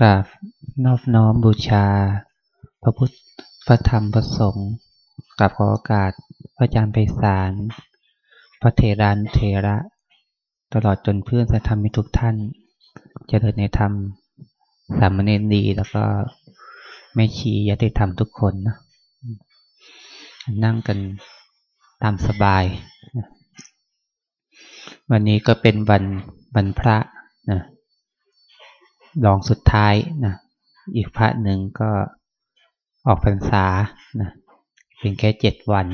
กราบนอบน้อมบูชา พระพุทธพระธรรมพระสงฆ์กับขอโอกาสพระอาจารย์ไพศาลพระเทรานเทระ ตลอดจนเพื่อนสัธรรมิทุกท่านจเจริญในธรรมสามเณรดีแล้วก็แม่ชียติธรรมทุกคนนะนั่งกันตามสบาย วันนี้ก็เป็นวันวันพระนะ ลองสุดท้ายนะอีกพระหนึ่งก็ออกพรรษานะเป็นแค่เจ็ดวัน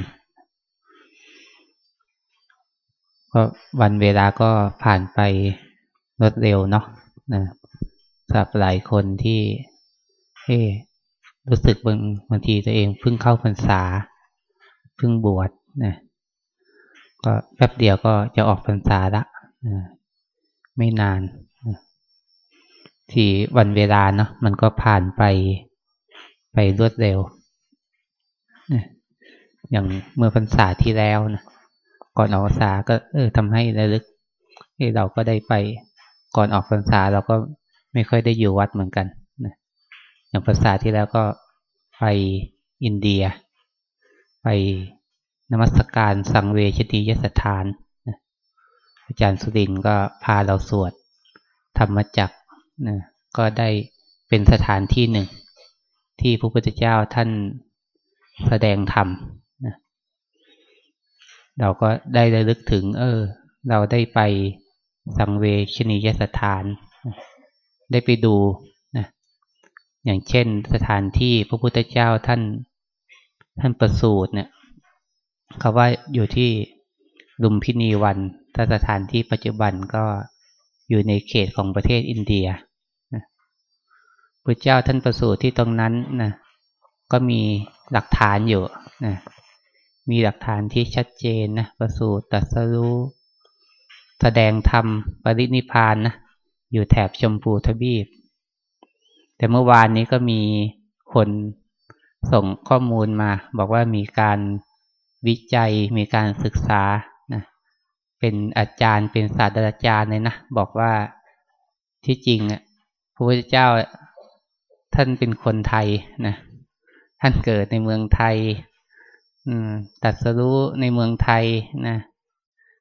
ก็วันเวลาก็ผ่านไปรวดเร็วเนาะนะสำหรับหลายคนที่เฮ้รู้สึกบางบางทีตัวเองเพิ่งเข้าพรรษาเพิ่งบวชนะก็แป๊บเดียวก็จะออกพรรษาละนะไม่นาน ที่วันเวลาเนาะมันก็ผ่านไปไปรวดเร็ว อย่างเมื่อพรรษาที่แล้วนะก่อนออกพรรษาก็เออทำให้ระลึกที่เราก็ได้ไปก่อนออกพรรษาเราก็ไม่ค่อยได้อยู่วัดเหมือนกันนะอย่างพรรษาที่แล้วก็ไปอินเดีย ไปนมัสการสังเวชตียสถานอาจารย์สุรินก็พาเราสวดธรรมจัก นะก็ได้เป็นสถานที่หนึ่ง ที่พระพุทธเจ้าท่านแสดงธรรมนะเราก็ได้ระลึกถึง เออ เราได้ไปสังเวชนียสถาน ได้ไปดูนะอย่างเช่นสถานที่พระพุทธเจ้าท่านท่านประสูติเนี่ยเขาว่าอยู่ที่ลุมพินีวันถ้าสถานที่ปัจจุบันก็อยู่ในเขตของประเทศอินเดีย พระเจ้าท่านประสูติที่ตรงนั้นนะก็มีหลักฐานอยู่นะมีหลักฐานที่ชัดเจนนะประสูติตรัสรู้แสดงธรรมปรินิพานนะอยู่แถบชมพูทวีปแต่เมื่อวานนี้ก็มีคนส่งข้อมูลมา บอกว่ามีการวิจัยมีการศึกษานะเป็นอาจารย์เป็นศาสตราจารย์เลยนะ บอกว่าที่จริงอะพระพุทธเจ้า ท่านเป็นคนไทยนะท่านเกิดในเมืองไทยอืมตัดสรู้ในเมืองไทยนะ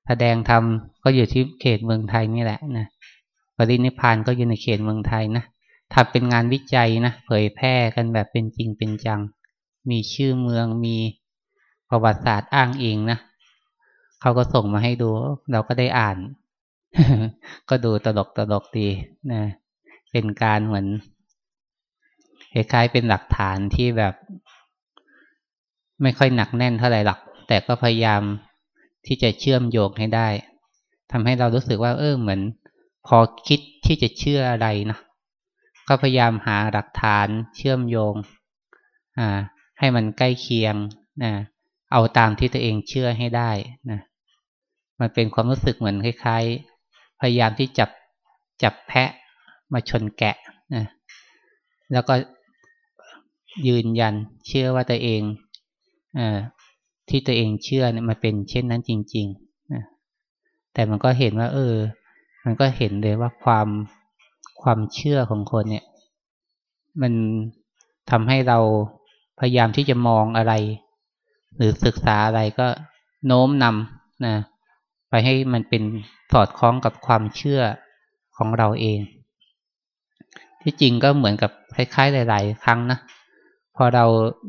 แสดงธรรมก็อยู่ที่เขตเมืองไทยนี่แหละนะปรินิพานก็อยู่ในเขตเมืองไทยนะทำเป็นงานวิจัยนะเผยแพร่กันแบบเป็นจริงเป็นจัง มีชื่อเมืองมีประวัติศาสตร์อ้างอิงนะเขาก็ส่งมาให้ดู เราก็ได้อ่าน ก็ดูตลกตลกดีนะเป็นการเหมือน คล้ายๆเป็นหลักฐานที่แบบไม่ค่อยหนักแน่นเท่าไหร่หลัก แต่ก็พยายามที่จะเชื่อมโยงให้ได้ทำให้เรารู้สึกว่า เออเหมือน พอคิดที่จะเชื่ออะไรนะก็พยายามหาหลักฐานเชื่อมโยง อ่า ให้มันใกล้เคียงนะเอาตามที่ตัวเองเชื่อให้ได้นะมันเป็นความรู้สึกเหมือนคล้ายๆ พยายามที่จับจับแพะมาชนแกะนะแล้วก็ ยืนยัน เชื่อว่าตัวเองอที่ตัวเองเชื่อเนี่ยมันเป็นเช่นนั้นจริงๆนะแต่มันก็เห็นว่า เออ มันก็เห็นเลยว่าความความเชื่อของคนเนี่ย มันทำให้เราพยายามที่จะมองอะไร หรือศึกษาอะไรก็โน้มนำนะไปให้มันเป็นสอดคล้องกับความเชื่อของเราเอง ที่จริงก็เหมือนกับคล้ายๆหลาย ๆ ครั้งนะ พอเรา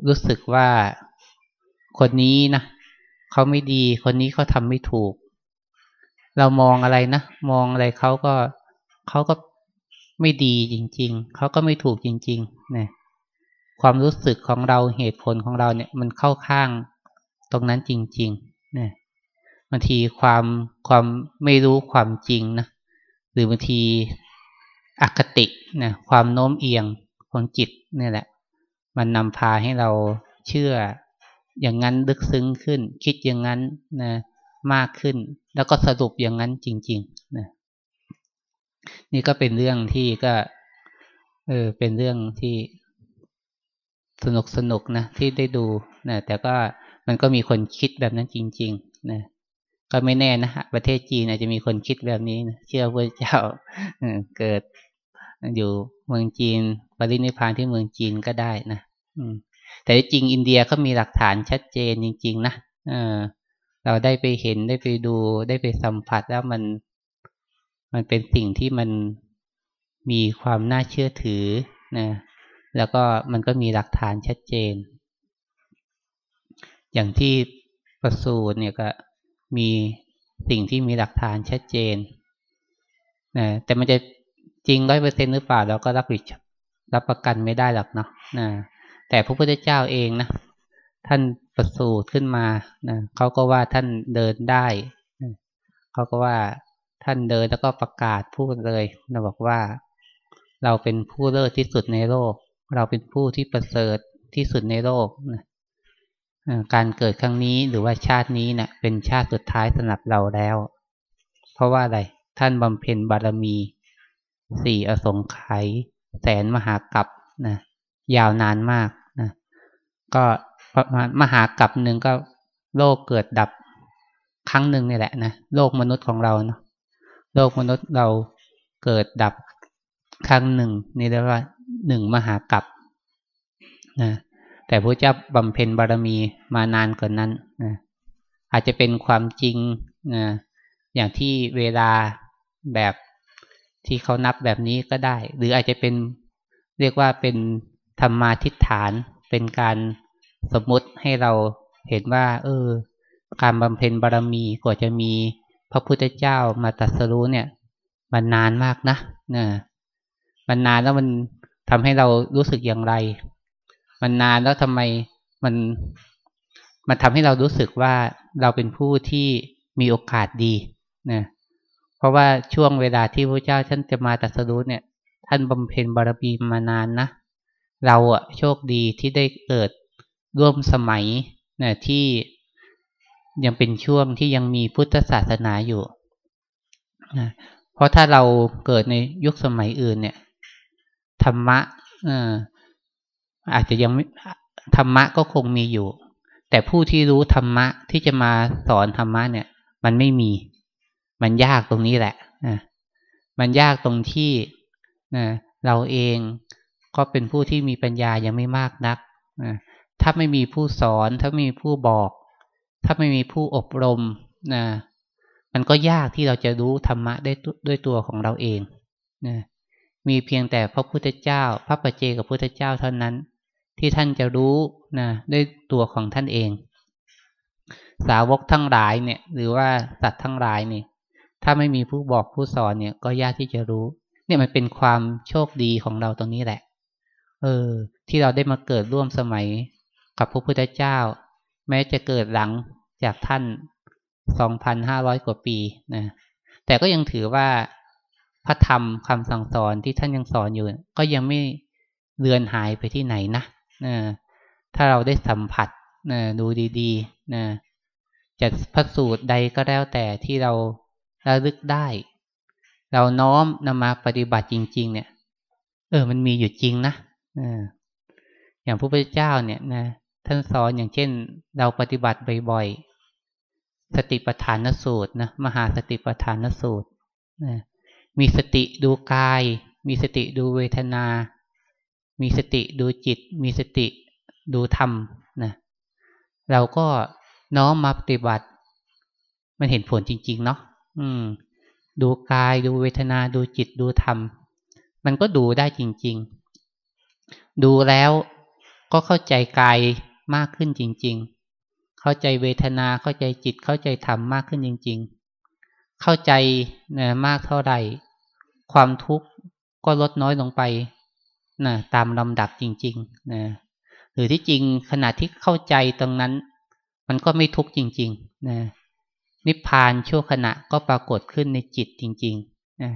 รู้สึกว่าคนนี้นะเขาไม่ดี คนนี้เขาทำไม่ถูก เรามองอะไรนะมองอะไรเขาก็เขาก็ไม่ดีจริง ๆเขาก็ไม่ถูกจริงๆนะความรู้สึกของเราเหตุผลของเราเนี่ยมันเข้าข้างตรงนั้นจริงๆนะบางทีความความไม่รู้ความจริงนะหรือบางทีอคตินะความโน้มเอียงของจิตนี่แหละ มันนำพาให้เราเชื่ออย่างนั้นลึกซึ้งขึ้น คิดอย่างนั้นนะมากขึ้น แล้วก็สรุปอย่างนั้นจริงๆนะนี่ก็เป็นเรื่องที่ก็เออเป็นเรื่องที่สนุกสนุกนะที่ได้ดูนะแต่ก็มันก็มีคนคิดแบบนั้นจริง ๆ นะก็ไม่แน่นะประเทศจีนอาจจะมีคนคิดแบบนี้นะเชื่อพระเจ้าเกิดอยู่เมืองจีน ปรินิพานที่เมืองจีนก็ได้นะแต่จริงอินเดียก็มีหลักฐานชัดเจนจริง ๆ นะเเราได้ไปเห็นได้ไปดูได้ไปสัมผัสแล้วมัน มันเป็นสิ่งที่มันมีความน่าเชื่อถือนะแล้วก็มันก็มีหลักฐานชัดเจน อย่างที่ประสูตรเนี่ยก็มีสิ่งที่มีหลักฐานชัดเจนนะแต่มันจะจริงร้อยเปอร์เซ็นหรือเปล่าเราก็รับผิด รับประกันไม่ได้หรอกเนาะนะแต่พระพุทธเจ้าเองนะ ท่านประสูติขึ้นมานะเขาก็ว่าท่านเดินได้เขาก็ว่าท่านเดินแล้วก็ประกาศพูดเลยนะบอกว่า เราเป็นผู้เลิศที่สุดในโลก เราเป็นผู้ที่ประเสริฐที่สุดในโลกนะการเกิดครั้งนี้หรือว่าชาตินี้เนะี่ยเป็นชาติสุดท้ายสำหรับเราแล้ว เพราะว่าอะไร ท่านบำเพ็ญบารมีสี่อสงไขย แสนมหากัปนะยาวนานมากนะก็ประมาณมหากัปหนึ่งก็โลกเกิดดับครั้งหนึ่งนี่แหละนะโลกมนุษย์ของเราเนาะโลกมนุษย์เราเกิดดับครั้งหนึ่ง นี่เรียกว่าหนึ่งมหากัปนะแต่พระเจ้าบำเพ็ญบารมีมานานกว่านนั้นนะอาจจะเป็นความจริงนะอย่างที่เวลาแบบ ที่เขานับแบบนี้ก็ได้ หรืออาจจะเป็นเรียกว่าเป็นธรรมาทิฏฐาน เป็นการสมมติให้เราเห็นว่า เออ การบำเพ็ญบารมีกว่าจะมีพระพุทธเจ้ามาตรัสรู้เนี่ย มันนานมากนะนะมันนานแล้วมันทำให้เรารู้สึกอย่างไร มันนานแล้วทำไมมัน มันทำให้เรารู้สึกว่าเราเป็นผู้ที่มีโอกาสดีนะ เพราะว่าช่วงเวลาที่พระเจ้าท่านจะมาตรัสรู้เนี่ย ท่านบำเพ็ญบารมีมานานนะ เราอะโชคดีที่ได้เกิดร่วมสมัยนะที่ยังเป็นช่วงที่ยังมีพุทธศาสนาอยู่นะเพราะถ้าเราเกิดในยุคสมัยอื่นเนี่ย ธรรมะอาจจะยังไม่ธรรมะก็คงมีอยู่ แต่ผู้ที่รู้ธรรมะที่จะมาสอนธรรมะเนี่ย มันไม่มี มันยากตรงนี้แหละนะมันยากตรงที่นะเราเองก็เป็นผู้ที่มีปัญญายังไม่มากนักนะถ้าไม่มีผู้สอน ถ้าไม่มีผู้บอก ถ้าไม่มีผู้อบรมนะมันก็ยากที่เราจะรู้ธรรมะได้ด้วยตัวของเราเองนะมีเพียงแต่พระพุทธเจ้า พระปัจเจกับพุทธเจ้าเท่านั้น ที่ท่านจะรู้นะด้วยตัวของท่านเอง สาวกทั้งหลายเนี่ย หรือว่าสัตว์ทั้งหลายเนี่ย ถ้าไม่มีผู้บอกผู้สอนเนี่ย ก็ยากที่จะรู้ เนี่ยมันเป็นความโชคดีของเราตรงนี้แหละ เออ ที่เราได้มาเกิดร่วมสมัยกับพระพุทธเจ้า แม้จะเกิดหลังจากท่านสองพันห้าร้อยกว่าปีนะแต่ก็ยังถือว่าพระธรรมคำสั่งสอนที่ท่านยังสอนอยู่ ก็ยังไม่เลือนหายไปที่ไหนนะนะถ้าเราได้สัมผัสนะดูดีๆนะจะพระสูตรใดก็แล้วแต่ที่เรา ระลึกได้ เราน้อมนำมาปฏิบัติจริง ๆ เนี่ย เออ มันมีอยู่จริงนะอย่างพระพุทธเจ้าเนี่ยนะท่านสอนอย่างเช่น เราปฏิบัติบ่อยๆสติปัฏฐานสูตรนะมหาสติปัฏฐานสูตรนะมีสติดูกาย มีสติดูเวทนา มีสติดูจิต มีสติดูธรรมนะเราก็น้อมมาปฏิบัติ มันเห็นผลจริง ๆ เนาะ อืม ดูกายดูเวทนาดูจิตดูธรรม มันก็ดูได้จริง ๆ ดูแล้วก็เข้าใจกายมากขึ้นจริง ๆ เข้าใจเวทนาเข้าใจจิตเข้าใจธรรมมากขึ้นจริง ๆ เข้าใจนะมากเท่าใดความทุกข์ก็ลดน้อยลงไปนะตามลำดับจริงๆนะหรือที่จริงขณะที่เข้าใจตรงนั้น มันก็ไม่ทุกข์จริง ๆ นะ นิพพานชั่วขณะก็ปรากฏขึ้นในจิตจริงๆนะ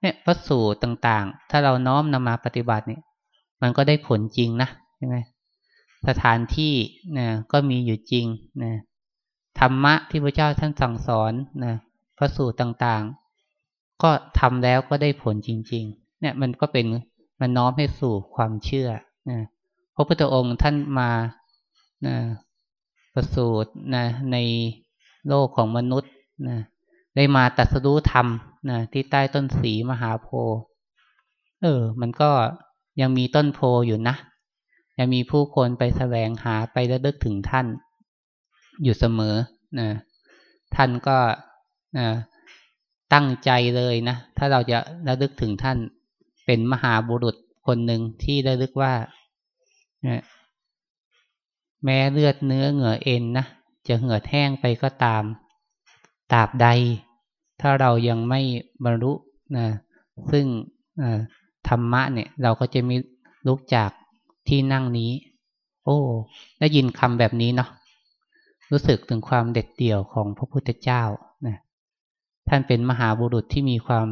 เนี่ยพระสูตรต่างๆ ถ้าเราน้อมนำมาปฏิบัติเนี่ย มันก็ได้ผลจริงนะใช่ไหมสถานที่นะก็มีอยู่จริงนะธรรมะที่พระเจ้าท่านสั่งสอนนะพระสูตรต่างๆ ก็ทำแล้วก็ได้ผลจริง ๆ เนี่ยมันก็เป็นมันน้อมให้สู่ความเชื่อนะพระพุทธองค์ท่านมานะประสูตรนะใน โลกของมนุษย์นะได้มาตัดสู้ธรรมนะที่ใต้ต้นสีมหาโพธิ์เออ มันก็ยังมีต้นโพอยู่นะ ยังมีผู้คนไปแสวงหาไประลึกถึงท่าน อยู่เสมอนะท่านก็นะตั้งใจเลยนะ ถ้าเราจะระลึกถึงท่าน เป็นมหาบุรุษคนหนึ่งที่ระลึกว่าแม้เลือดเนื้อเหงื่อเอ็นนะ จะเหือดแห้งไปก็ตามตราบใด ถ้าเรายังไม่บรรลุนะซึ่งธรรมะเนี่ย เราก็จะมีลุกจากที่นั่งนี้ โอ้ได้ยินคำแบบนี้เนาะรู้สึกถึงความเด็ดเดี่ยวของพระพุทธเจ้านะท่านเป็นมหาบุรุษที่มีความ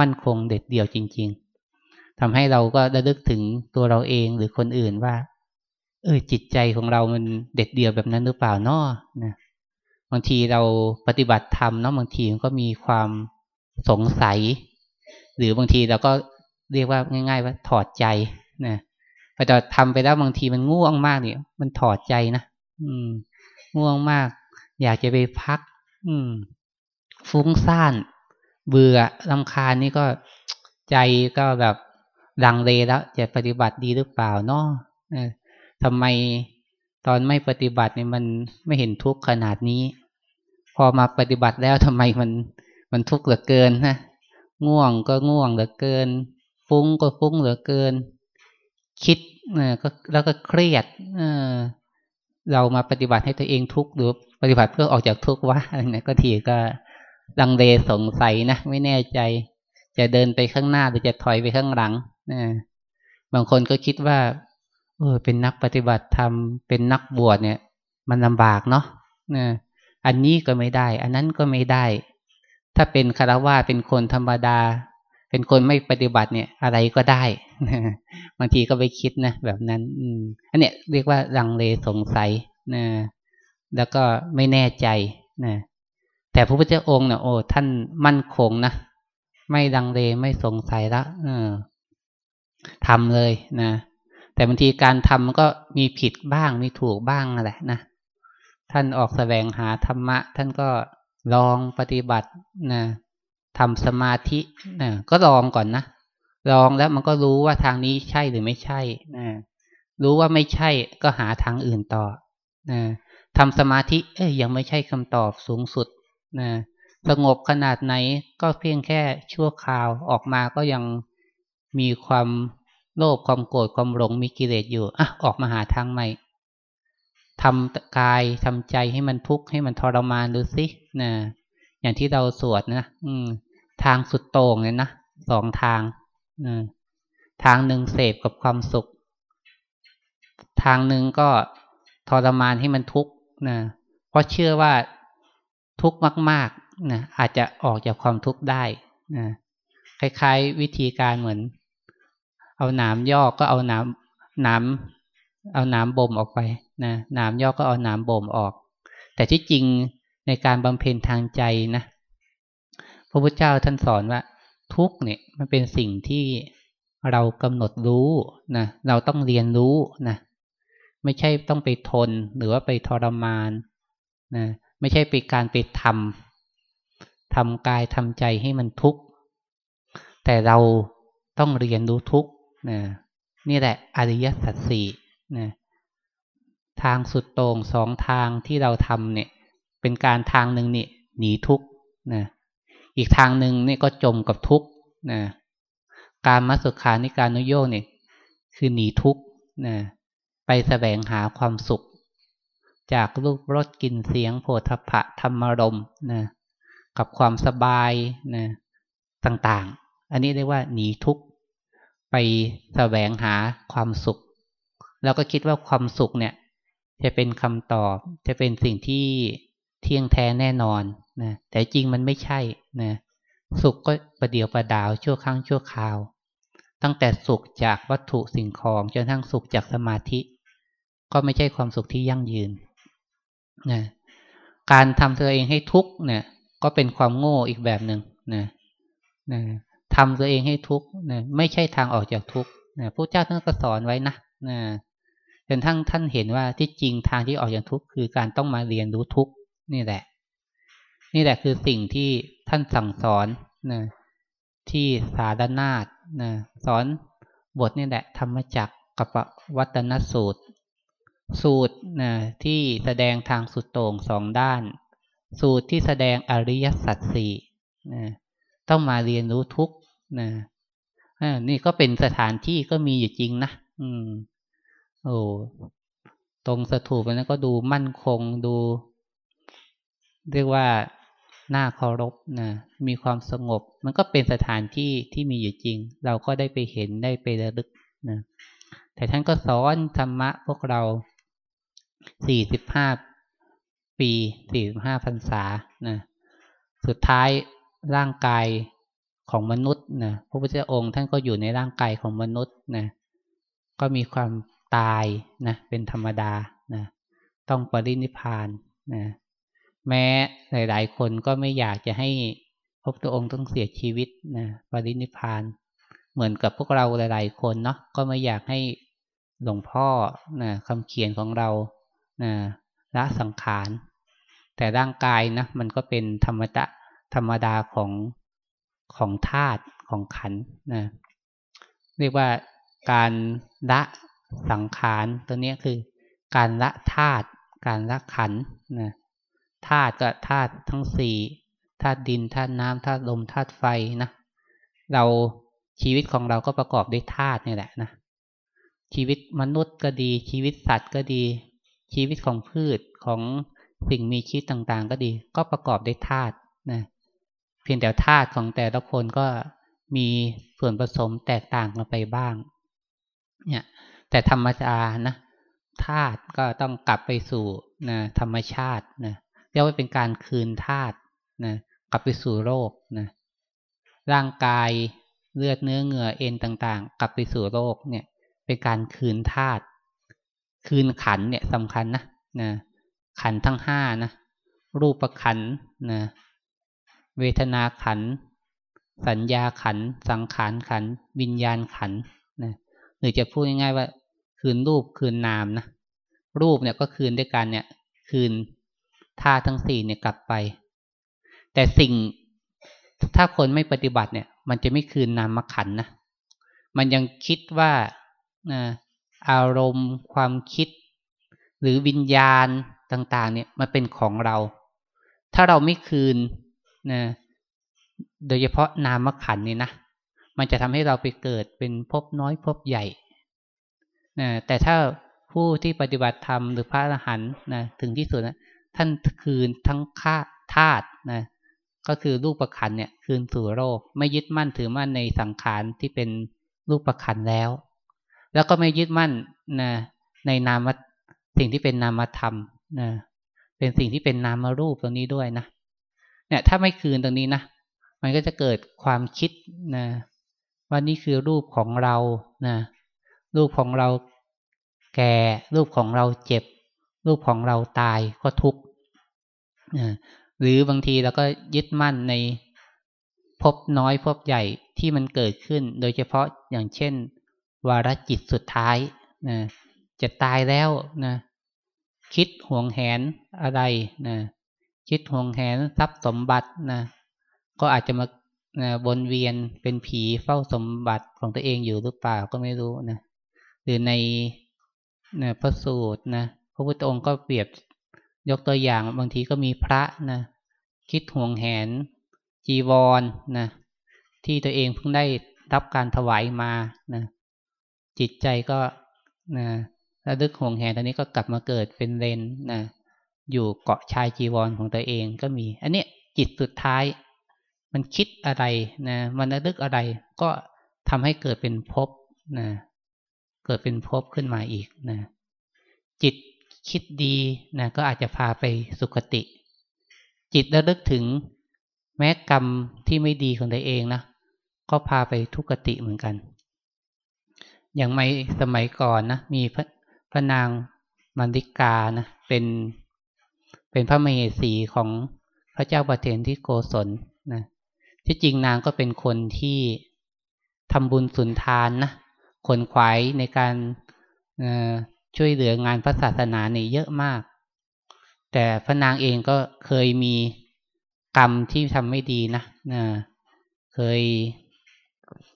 มั่นคงเด็ดเดี่ยวจริง ๆทำให้เราก็ระลึกถึงตัวเราเองหรือคนอื่นว่า เออจิตใจของเรามันเด็ดเดี่ยวแบบนั้นหรือเปล่านาะนะบางทีเราปฏิบัติธรรมเนาะบางทีมันก็มีความสงสัย หรือบางทีเราก็เรียกว่าง่าย ๆ ว่าถอดใจนะพอจะทำไปแล้วบางทีมันง่วงมากเนี่ยมันถอดใจนะอืม ง่วงมาก อยากจะไปพัก อืม ฟุ้งซ่าน เบื่อลำคาญนี่ก็ใจก็แบบดังเลแล้วจะปฏิบัติดีหรือเปล่าเนาะ ทำไมตอนไม่ปฏิบัติเนี่ยมันไม่เห็นทุกข์ขนาดนี้ พอมาปฏิบัติแล้วทำไมมันมันทุกข์เหลือเกินนะง่วงก็ง่วงเหลือเกิน ฟุ้งก็ฟุ้งเหลือเกิน คิดเออก็แล้วก็เครียดเออเรามาปฏิบัติให้ตัวเองทุกข์หรือปฏิบัติเพื่อออกจากทุกข์วะอะไรเนี่ยก็ทีก็ลังเลสงสัยนะไม่แน่ใจ จะเดินไปข้างหน้าหรือจะถอยไปข้างหลังนะบางคนก็คิดว่า เออ เป็นนักปฏิบัติธรรม เป็นนักบวชเนี่ย มันลำบากเนาะนะอันนี้ก็ไม่ได้ อันนั้นก็ไม่ได้ ถ้าเป็นคารวะเป็นคนธรรมดา เป็นคนไม่ปฏิบัติเนี่ย อะไรก็ได้บางทีก็ไปคิดนะแบบนั้น อืมอันเนี้ยเรียกว่าลังเลสงสัยนะแล้วก็ไม่แน่ใจนะแต่พระพุทธองค์เนี่ยโอ้ท่านมั่นคงนะไม่ลังเลไม่สงสัยละเออทำเลยนะ แต่บางทีการทำมันก็มีผิดบ้างมีถูกบ้างแหละนะ ท่านออกแสวงหาธรรมะ ท่านก็ลองปฏิบัตินะทำสมาธินะก็ลองก่อนนะลองแล้วมันก็รู้ว่าทางนี้ใช่หรือไม่ใช่นะรู้ว่าไม่ใช่ก็หาทางอื่นต่อนะทำสมาธิ เอ้ยยังไม่ใช่คำตอบสูงสุดนะสงบขนาดไหนก็เพียงแค่ชั่วคราวออกมาก็ยังมีความ โลภความโกรธความหลงมีกิเลสอยู่อะออกมาหาทางใหม่ทำกายทำใจให้มันทุกข์ให้มันทรมานดูสินะอย่างที่เราสวดนะอืม ทางสุดโต่งเลยนะสองทางนะทางหนึ่งเสพกับความสุข ทางหนึ่งก็ทรมานให้มันทุกข์นะเพราะเชื่อว่าทุกข์มากๆนะอาจจะออกจากความทุกข์ได้นะคล้ายๆ วิธีการเหมือน เอาหนามยอกก็เอาหนามหนามเอาหนามบ่มออกไปนะหนามยอกก็เอาหนามบ่มออก แต่ที่จริงในการบำเพ็ญทางใจนะพระพุทธเจ้าท่านสอนว่า ทุกเนี่ยมันเป็นสิ่งที่เรากำหนดรู้นะเราต้องเรียนรู้นะไม่ใช่ต้องไปทนหรือว่าไปทรมานนะไม่ใช่ไปการไปทำทำกายทำใจให้มันทุกข์แต่เราต้องเรียนรู้ทุกข์ นะนี่แหละอริยสัจสี่นะทางสุดโต่งสองทางที่เราทำเนี่ย เป็นการทางหนึ่งนี่หนีทุกข์นะอีกทางหนึ่งนี่ก็จมกับทุกข์นะการมัสุขานิการนุโยกเนี่ยคือหนีทุกข์นะไปแสวงหาความสุข จากรูปรสกลิ่นเสียงโผฏฐะธรรมรมนะกับความสบายนะต่างๆ อันนี้เรียกว่าหนีทุกข์ ไปแสวงหาความสุข แล้วก็คิดว่าความสุขเนี่ย จะเป็นคำตอบ จะเป็นสิ่งที่เที่ยงแท้แน่นอนนะแต่จริงมันไม่ใช่นะสุขก็ประเดียวประดาวชั่วครั้งชั่วคราว ตั้งแต่สุขจากวัตถุสิ่งของจนทั้งสุขจากสมาธิ ก็ไม่ใช่ความสุขที่ยั่งยืนนะการทำตัวเองให้ทุกข์เนี่ย ก็เป็นความโง่อีกแบบหนึ่งนะนะ ทำตัวเองให้ทุกข์นะไม่ใช่ทางออกจากทุกข์นะพระเจ้าท่านก็สอนไว้นะนะจนทั้งท่านเห็นว่าที่จริงทางที่ออกจากทุกข์คือการต้องมาเรียนรู้ทุกข์นี่แหละ นี่แหละคือสิ่งที่ท่านสั่งสอนนะที่สาดนาฏนะสอนบทนี่แหละ ธรรมจักกับวัตนสูตร สูตรนะที่แสดงทางสุดโต่งสองด้าน สูตรที่แสดงอริยสัจสี่นะ ต้องมาเรียนรู้ทุกนะนี่ก็เป็นสถานที่ก็มีอยู่จริงนะอืม โอ้ตรงสถูปนั้นก็ดูมั่นคงดู เรียกว่าน่าเคารพนะมีความสงบ มันก็เป็นสถานที่ที่มีอยู่จริง เราก็ได้ไปเห็นได้ไประลึกนะแต่ท่านก็สอนธรรมะพวกเราสี่สิบห้าปีสี่สิบห้าพรรษานะสุดท้าย ร่างกายของมนุษย์นะพระพุทธองค์ท่านก็อยู่ในร่างกายของมนุษย์นะก็มีความตายนะเป็นธรรมดานะต้องปรินิพานนะแม้หลาย ๆ คนก็ไม่อยากจะให้พระพุทธองค์ต้องเสียชีวิตนะปรินิพาน เหมือนกับพวกเราหลาย ๆ คนเนาะก็ไม่อยากให้หลวงพ่อนะคำเขียนของเรานะละสังขาร แต่ร่างกายนะมันก็เป็นธรรมดา ธรรมดาของของธาตุของขันนะเรียกว่าการละสังขารตัวนี้คือ การละธาตุการละขันนะธาตุก็ธาตุทั้งสี่ธาตุดินธาตุน้ำธาตุลมธาตุไฟนะเราชีวิตของเราก็ประกอบด้วยธาตุนี่แหละนะชีวิตมนุษย์ก็ดี ชีวิตสัตว์ก็ดี ชีวิตของพืชของสิ่งมีชีวิตต่างๆ ก็ดี ก็ประกอบด้วยธาตุนะ เพียงแต่ธาตุของแต่ละคนก็มีส่วนผสมแตกต่างกันไปบ้าง เนี่ย แต่ธรรมชาตินะธาตุก็ต้องกลับไปสู่นะธรรมชาตินะเรียกว่าเป็นการคืนธาตุนะกลับไปสู่โลกนะร่างกายเลือดเนื้อเหงื่อเอ็นต่าง ๆ กลับไปสู่โลกเนี่ย เป็นการคืนธาตุคืนขันเนี่ยสำคัญนะนะขันทั้งห้านะรูปขันนะ เวทนาขัน สัญญาขัน สังขารขัน วิญญาณขันนะหรือจะพูดง่ายๆว่าคืนรูปคืนนามนะรูปเนี่ยก็คืนด้วยกันเนี่ย คืนธาตุทั้งสี่เนี่ยกลับไป แต่สิ่งถ้าคนไม่ปฏิบัติเนี่ย มันจะไม่คืนนามขันนะมันยังคิดว่าอารมณ์ ความคิด หรือวิญญาณต่าง ๆ เนี่ยมันเป็นของเรา ถ้าเราไม่คืน นะโดยเฉพาะนามขันนี่นะมันจะทำให้เราไปเกิดเป็นภพน้อยภพใหญ่นะแต่ถ้าผู้ที่ปฏิบัติธรรมหรือพระอรหันต์นะถึงที่สุดนะท่านคืนทั้งค่าธาตุนะก็คือรูปประคันเนี่ย คืนสู่โลกไม่ยึดมั่นถือมั่นในสังขารที่เป็นรูปประคันแล้ว แล้วก็ไม่ยึดมั่นนะในนามสิ่งที่เป็นนามธรรมนะเป็นสิ่งที่เป็นนามรูปตรงนี้ด้วยนะ เนี่ย ถ้าไม่คืนตรงนี้นะมันก็จะเกิดความคิดนะว่านี่คือรูปของเรานะรูปของเราแก่ รูปของเราเจ็บ รูปของเราตายก็ทุกข์หรือบางทีเราก็ยึดมั่นในพบน้อยพบใหญ่ที่มันเกิดขึ้น โดยเฉพาะอย่างเช่น วาระจิตสุดท้ายนะจะตายแล้วนะคิดห่วงแหนอะไรนะ คิดห่วงแหนทรัพย์สมบัตินะก็อาจจะมาวนเวียนเป็นผีเฝ้าสมบัติของตัวเองอยู่หรือเปล่าก็ไม่รู้นะหรือในนะพระสูตรนะพระพุทธองค์ก็เปรียบยกตัวอย่างบางทีก็มีพระนะคิดห่วงแหน จีวรนนะที่ตัวเองเพิ่งได้รับการถวายมานะจิตใจก็นะระลึกห่วงแหนตอนนี้ก็กลับมาเกิดเป็นเลนนะ อยู่เกาะชายจีวรของตัวเองก็มี อันนี้จิตสุดท้าย มันคิดอะไรนะมันระลึกอะไรก็ทำให้เกิดเป็นภพนะเกิดเป็นภพขึ้นมาอีกนะจิตคิดดีนะก็อาจจะพาไปสุคติ จิตระลึกถึงแม้กรรมที่ไม่ดีของตัวเองนะก็พาไปทุกติเหมือนกัน อย่างไม่สมัยก่อนนะมีพระพระนางมันดิกานะเป็น เป็นพระมเหสีของพระเจ้าประเทนที่โกศลนะที่จริงนางก็เป็นคนที่ทำบุญสุนทานนะขนขวายในการช่วยเหลืองานพระศาสนานี่เยอะมาก แต่พระนางเองก็เคยมีกรรมที่ทำไม่ดีนะนะเคย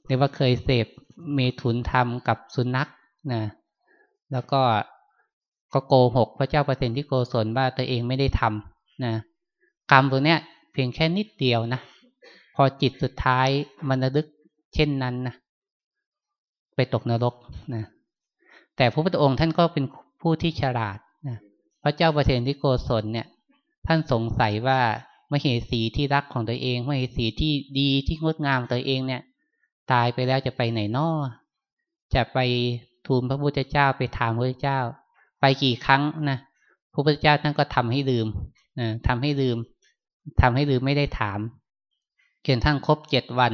หรือว่าเคยเสพเมถุนธรรมกับสุนัขนะแล้วก็ ก็โกหกพระเจ้าประเสนที่โกศลว่าตัวเองไม่ได้ทำนะกรรมตัวเนี้ย เพียงแค่นิดเดียวนะพอจิตสุดท้ายมันระลึกเช่นนั้นนะไปตกนรกนะแต่พระพุทธองค์ท่านก็เป็นผู้ที่ฉลาดนะพระเจ้าประเสนที่โกศลเนี่ย ท่านสงสัยว่ามเหสีที่รักของตัวเองมเหสีที่ดีที่งดงามตัวเองเนี่ย ตายไปแล้วจะไปไหนนอจะไปทูลพระพุทธเจ้าไปถามพระพุทธเจ้า ไปกี่ครั้งนะพระพุทธเจ้าท่านก็ทำให้ลืมนะทำให้ลืมทำให้ลืมไม่ได้ถามจนทั้งครบเจ็ดวัน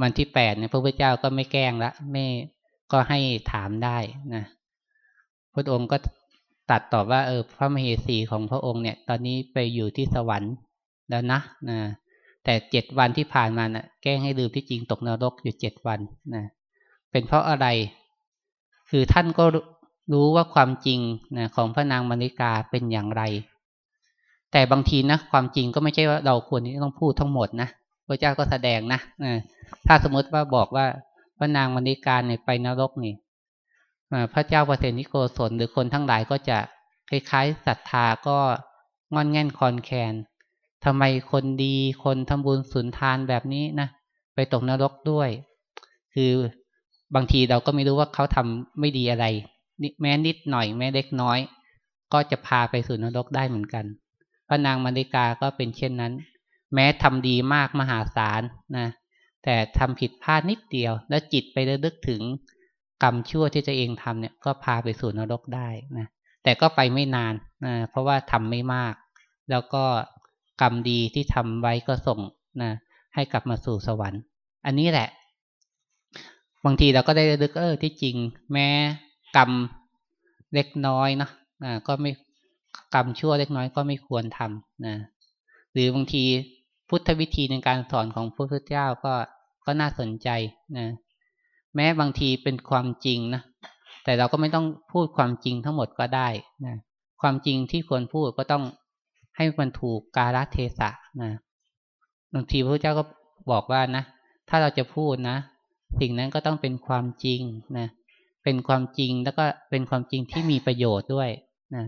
วันที่แปดเนี่ยพระพุทธเจ้าก็ไม่แกล้งละไม่ก็ให้ถามได้นะพระองค์ก็ตัดตอบว่าเออพระมเหสีของพระองค์เนี่ย ตอนนี้ไปอยู่ที่สวรรค์แล้วนะนะแต่เจ็ดวันที่ผ่านมานะ่ะ แกล้งให้ลืมที่จริงตกนรกอยู่เจ็ดวันนะเป็นเพราะอะไร คือท่านก็ รู้ว่าความจริงนะของพระนางมณิกาเป็นอย่างไร แต่บางทีนะความจริงก็ไม่ใช่ว่าเราควรที่ต้องพูดทั้งหมดนะพระเจ้าก็แสดงนะถ้าสมมติว่าบอกว่าพระนางมณิกาเนี่ยไปนรกนี่พระเจ้าประเสนิโกศลหรือคนทั้งหลายก็จะคล้ายๆศรัทธาก็งอนแง่นคอนแคนทำไมคนดีคนทำบุญสุนทานแบบนี้นะไปตกนรกด้วย คือบางทีเราก็ไม่รู้ว่าเขาทำไม่ดีอะไร แม้นิดหน่อยแม้เล็กน้อย ก็จะพาไปสู่นรกได้เหมือนกัน พระนางมาริกาก็เป็นเช่นนั้น แม้ทำดีมากมหาศาลนะ แต่ทำผิดพลาดนิดเดียว แล้วจิตไประลึกถึงกรรมชั่วที่จะเองทำเนี่ย ก็พาไปสู่นรกได้นะ แต่ก็ไปไม่นานนะเพราะว่าทำไม่มาก แล้วก็กรรมดีที่ทำไว้ก็ส่งนะให้กลับมาสู่สวรรค์ อันนี้แหละ บางทีเราก็ได้ลึกเออที่จริง แม้ กรรมเล็กน้อยนะนะก็ไม่กรรมชั่วเล็กน้อยก็ไม่ควรทำนะหรือบางทีพุทธวิธีในการสอนของพระพุทธเจ้าก็ก็น่าสนใจนะแม้บางทีเป็นความจริงนะแต่เราก็ไม่ต้องพูดความจริงทั้งหมดก็ได้นะความจริงที่ควรพูดก็ต้องให้มันถูกกาลเทศะนะบางทีพระเจ้าก็บอกว่านะถ้าเราจะพูดนะ สิ่งนั้นก็ต้องเป็นความจริงนะ เป็นความจริงแล้วก็เป็นความจริงที่มีประโยชน์ด้วยนะ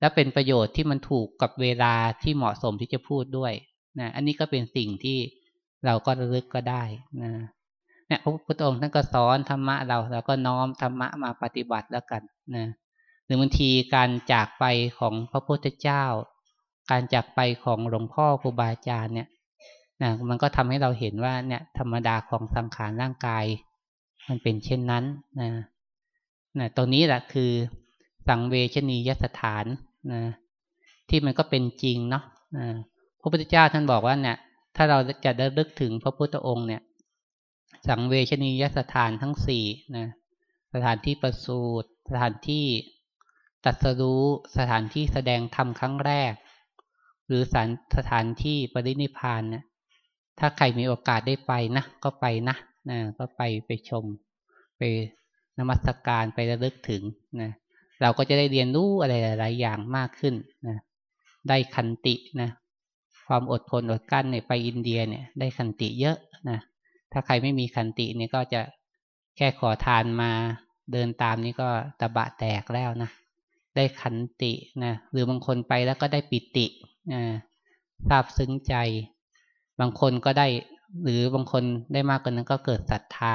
และเป็นประโยชน์ที่มันถูกกับเวลาที่เหมาะสมที่จะพูดด้วยนะอันนี้ก็เป็นสิ่งที่เราก็ระลึกก็ได้นะเนี่ยพระพุทธองค์ท่านก็สอนธรรมะเราเราก็น้อมธรรมะมาปฏิบัติแล้วกันนะหรือบางทีการจากไปของพระพุทธเจ้า การจากไปของหลวงพ่อครูบาอาจารย์เนี่ยนะมันก็ทำให้เราเห็นว่าเนี่ยธรรมดาของสังขารร่างกาย มันเป็นเช่นนั้นนะ นะตรงนี้แหละคือสังเวชนียสถานนะที่มันก็เป็นจริงเนาะนะพระพุทธเจ้าท่านบอกว่าเนี่ย ถ้าเราจะได้ลึกถึงพระพุทธองค์เนี่ย สังเวชนียสถานทั้งสี่นะสถานที่ประสูติสถานที่ตัดสรู้สถานที่แสดงธรรมครั้งแรก หรือสถานสถานที่ปรินิพานเนะถ้าใครมีโอกาสได้ไปนะก็ไปนะนะก็ไปไปชมไป นมัสการไประลึกถึงนะเราก็จะได้เรียนรู้อะไรหลาย ๆ อย่างมากขึ้นนะได้คันตินะความอดทนอดกั้นเนี่ยไปอินเดียเนี่ย ได้คันติเยอะนะถ้าใครไม่มีคันติเนี่ยก็จะแค่ขอทานมาเดินตามนี่ก็ตะบะแตกแล้วนะได้ขันตินะหรือบางคนไปแล้วก็ได้ปิติทราบซึ้งใจ บางคนก็ได้ หรือบางคนได้มากกว่านั้นก็เกิดศรัทธา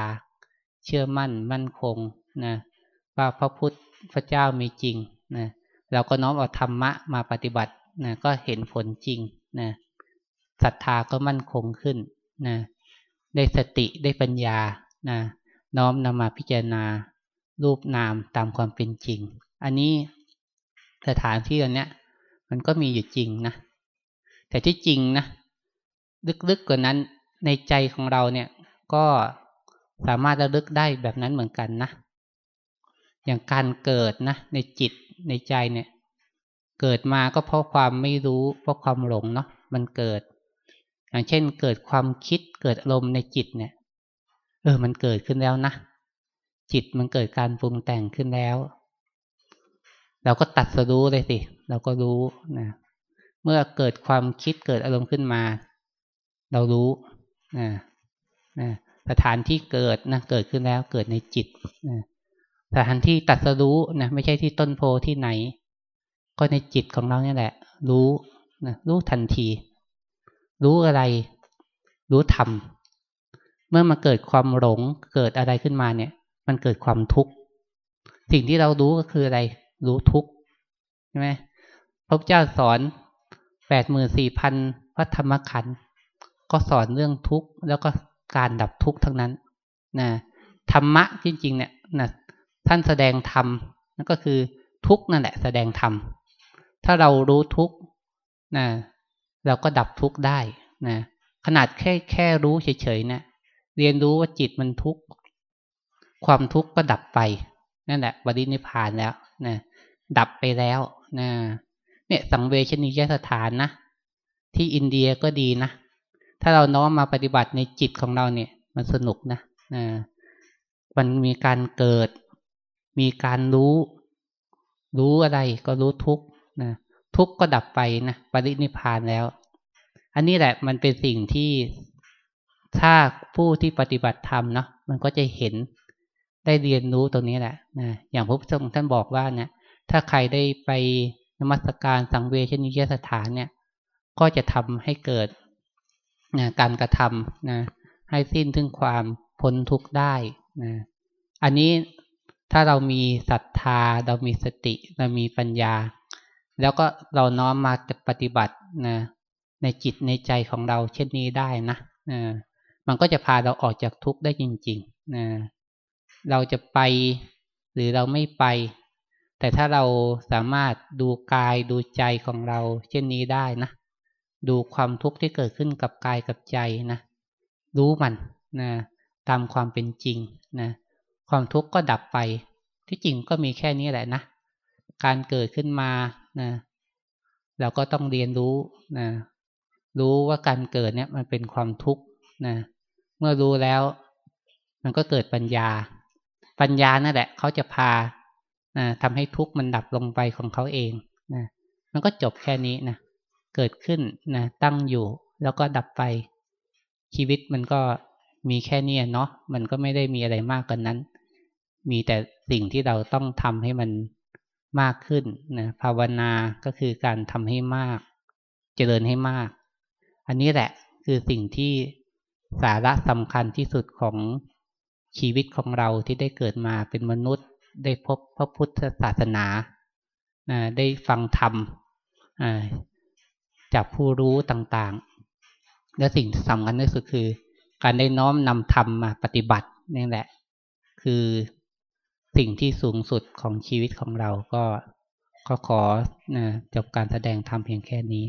ชื่อมั่นมั่นคงนะว่าพระพุทธเจ้ามีจริงนะเราก็น้อมเอาธรรมะมาปฏิบัตินะก็เห็นผลจริงนะศรัทธาก็มั่นคงขึ้นนะได้สติได้ปัญญานะน้อมนำมาพิจารณารูปนามตามความเป็นจริง อันนี้สถานที่อันเนี้ย มันก็มีอยู่จริงนะ แต่ที่จริงนะ ลึกๆกว่านั้นในใจของเราเนี่ย ก็ สามารถระลึกได้แบบนั้นเหมือนกันนะ อย่างการเกิดนะ ในจิตในใจเนี่ย เกิดมาก็เพราะความไม่รู้เพราะความหลงเนาะมันเกิด อย่างเช่น เกิดความคิดเกิดอารมณ์ในจิตเนี่ย เออ มันเกิดขึ้นแล้วนะจิตมันเกิดการปรุงแต่งขึ้นแล้ว เราก็ตัดสรู้เลยสิเราก็รู้นะเมื่อเกิดความคิดเกิดอารมณ์ขึ้นมา เรารู้นะนะ สถานที่เกิดนะเกิดขึ้นแล้วเกิดในจิตนะสถานที่ตัดสรู้นะไม่ใช่ที่ต้นโพที่ไหน ก็ในจิตของเราเนี่ยแหละ รู้นะรู้ทันที รู้อะไร รู้ธรรมเมื่อมาเกิดความหลงเกิดอะไรขึ้นมาเนี่ย มันเกิดความทุกข์สิ่งที่เรารู้ก็คืออะไร รู้ทุกข์ใช่ไหมพระเจ้าสอนแปดหมื่นสี่พันพระธรรมขันธ์ก็สอนเรื่องทุกข์แล้วก็ การดับทุกข์ทั้งนั้นนะธรรมะจริงๆเนี่ยนะท่านแสดงธรรมนั่นก็คือทุกข์นั่นแหละ แสดงธรรมถ้าเรารู้ทุกข์นะเราก็ดับทุกข์ได้นะขนาดแค่แค่รู้เฉยๆนะเรียนรู้ว่าจิตมันทุกข์ความทุกข์ก็ดับไปนั่นแหละบริณิพานแล้วนะดับไปแล้วนะเนี่ยสังเวชนียสถานนะที่อินเดียก็ดีนะ ถ้าเราน้อมมาปฏิบัติในจิตของเราเนี่ย มันสนุกนะนะมันมีการเกิด มีการรู้ รู้อะไรก็รู้ทุกนะทุกก็ดับไปนะปรินิพานแล้ว อันนี้แหละมันเป็นสิ่งที่ถ้าผู้ที่ปฏิบัติธรรมเนาะมันก็จะเห็นได้เรียนรู้ตรงนี้แหละนะอย่างพระพุทธเจ้าท่านบอกว่าเนี่ย ถ้าใครได้ไปนมัสการสังเวชนิยสถานเนี่ย ก็จะทำให้เกิด นะการกระทำนะให้สิ้นถึงความพ้นทุกข์ได้นะอันนี้ถ้าเรามีศรัทธา เรามีสติ เรามีปัญญา แล้วก็เราน้อมมาปฏิบัตินะในจิตในใจของเราเช่นนี้ได้นะนะมันก็จะพาเราออกจากทุกข์ได้จริงๆนะเราจะไปหรือเราไม่ไป แต่ถ้าเราสามารถดูกายดูใจของเราเช่นนี้ได้นะ ดูความทุกข์ที่เกิดขึ้นกับกายกับใจนะรู้มันนะตามความเป็นจริงนะความทุกข์ก็ดับไป ที่จริงก็มีแค่นี้แหละนะการเกิดขึ้นมานะเราก็ต้องเรียนรู้นะรู้ว่าการเกิดเนี่ยมันเป็นความทุกข์นะเมื่อรู้แล้ว มันก็เกิดปัญญา ปัญญานั่นแหละเขาจะพาทำให้ทุกข์มันดับลงไปของเขาเองนะมันก็จบแค่นี้นะ เกิดขึ้นนะตั้งอยู่ แล้วก็ดับไป ชีวิตมันก็มีแค่นี้เนาะมันก็ไม่ได้มีอะไรมากกว่านนั้น มีแต่สิ่งที่เราต้องทำให้มันมากขึ้นนะภาวนาก็คือการทำให้มาก เจริญให้มาก อันนี้แหละคือสิ่งที่สาระสำคัญที่สุดของชีวิตของเราที่ได้เกิดมาเป็นมนุษย์ ได้พบพระพุทธศาสนา ได้ฟังธรรม จากผู้รู้ต่างๆ และสิ่งสำคัญที่สุดคือ การได้น้อมนำธรรมมาปฏิบัตินี่แหละ คือสิ่งที่สูงสุดของชีวิตของเราก็ขอขอจบการแสดงธรรมเพียงแค่นี้